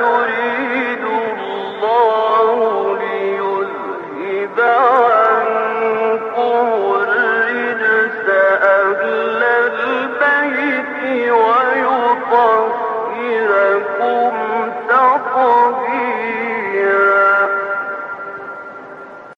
يريد الله ليذهب